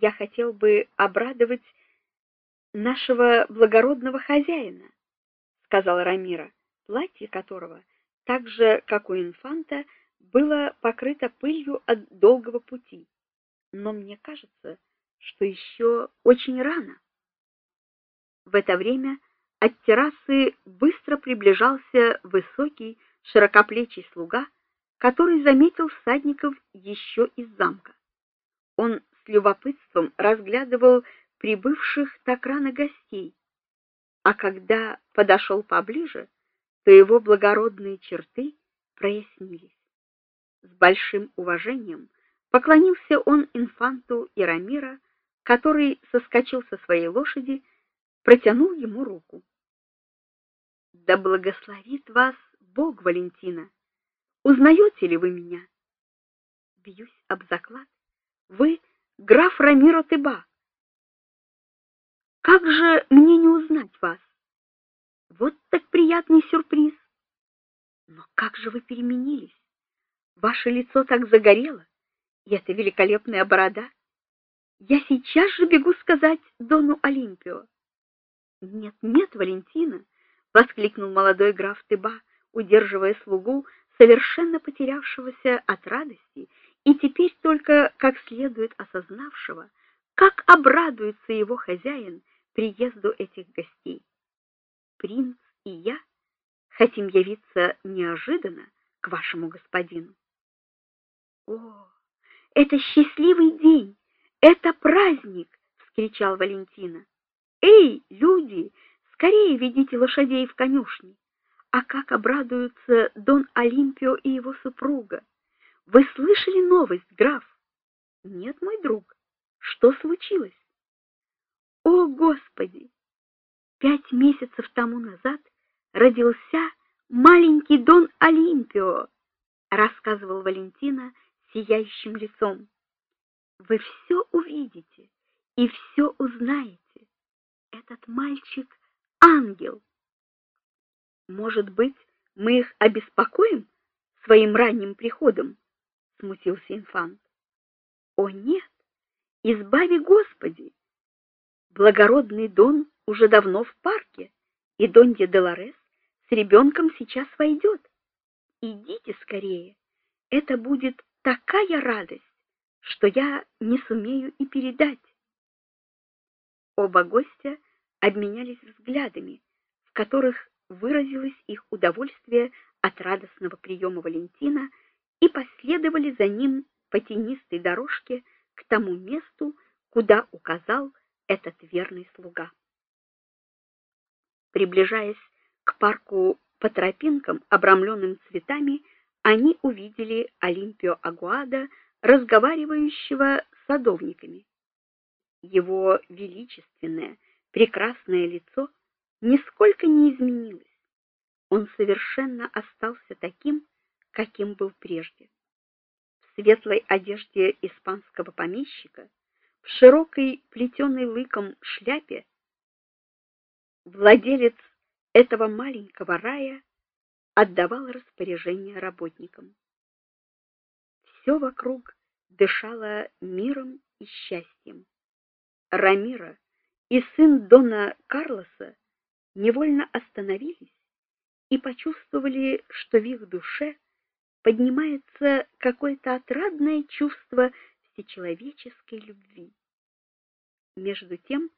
я хотел бы обрадовать нашего благородного хозяина, сказал Рамира, платье которого, так же как у инфанта, было покрыто пылью от долгого пути. Но мне кажется, что еще очень рано. В это время от террасы быстро приближался высокий, широкоплечий слуга, который заметил всадников еще из замка. Он любопытством разглядывал прибывших так рано гостей, а когда подошел поближе, то его благородные черты прояснились. С большим уважением поклонился он инфанту Ирамира, который соскочил со своей лошади, протянул ему руку. Да благословит вас Бог, Валентина. Узнаете ли вы меня? Бьюсь об заклад. Вы граф Рамиро Теба. Как же мне не узнать вас? Вот так приятный сюрприз. Но как же вы переменились? Ваше лицо так загорело, и эта великолепная борода. Я сейчас же бегу сказать дону Олимпио. Нет, нет, Валентина, воскликнул молодой граф Теба, удерживая слугу, совершенно потерявшегося от радости и теперь только как следует осознавшего, как обрадуется его хозяин приезду этих гостей. Принц и я хотим явиться неожиданно к вашему господину. О, это счастливый день, это праздник, вскричал Валентина. Эй, люди, скорее ведите лошадей в конюшни. А как обрадуются Дон Олимпио и его супруга. Вы слышали новость, граф? Нет, мой друг. Что случилось? О, господи! Пять месяцев тому назад родился маленький Дон Олимпио, рассказывал Валентина сияющим лицом. Вы все увидите и все узнаете. Этот мальчик ангел. Может быть, мы их обеспокоим своим ранним приходом, смутился инфант. О нет, избави Господи. Благородный Дон уже давно в парке, и Донья Деларес с ребенком сейчас войдет. Идите скорее. Это будет такая радость, что я не сумею и передать. Оба гостя обменялись взглядами, в которых выразилось их удовольствие от радостного приема Валентина и последовали за ним по тенистой дорожке к тому месту, куда указал этот верный слуга. Приближаясь к парку по тропинкам, обрамленным цветами, они увидели Олимпио Агуада, разговаривающего с садовниками. Его величественное, прекрасное лицо нисколько не изменилось. Он совершенно остался таким, каким был прежде. В светлой одежде испанского помещика, в широкой плетеной лыком шляпе владелец этого маленького рая отдавал распоряжения работникам. Все вокруг дышало миром и счастьем. Рамира и сын дона Карлоса невольно остановились и почувствовали, что в их душе поднимается какое-то отрадное чувство всечеловеческой любви. Между тем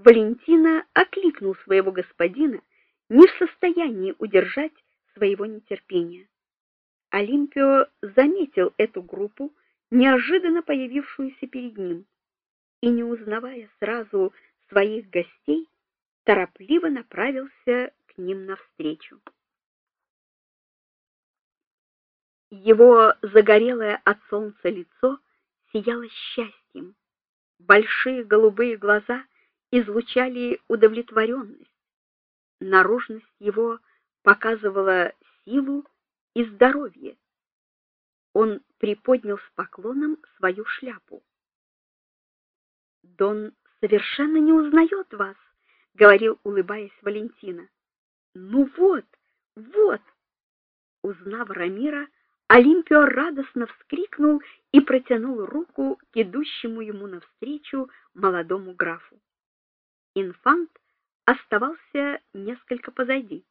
Валентина окликнул своего господина, не в состоянии удержать своего нетерпения. Олимпио заметил эту группу, неожиданно появившуюся перед ним, и не узнавая сразу своих гостей, торопливо направился к ним навстречу. Его загорелое от солнца лицо сияло счастьем. Большие голубые глаза излучали удовлетворенность. Наружность его показывала силу и здоровье. Он приподнял с поклоном свою шляпу. Дон совершенно не узнает вас, говорил, улыбаясь Валентина. Ну вот, вот. Узнав Рамира, Олимпио радостно вскрикнул и протянул руку к идущему ему навстречу молодому графу. Инфант оставался несколько позади.